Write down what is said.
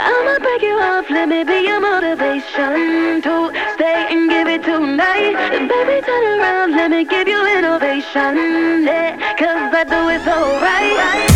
I'ma break you off, let me be your motivation to stay and give it tonight. Baby, turn around, let me give you innovation. Yeah, cause I do it so right.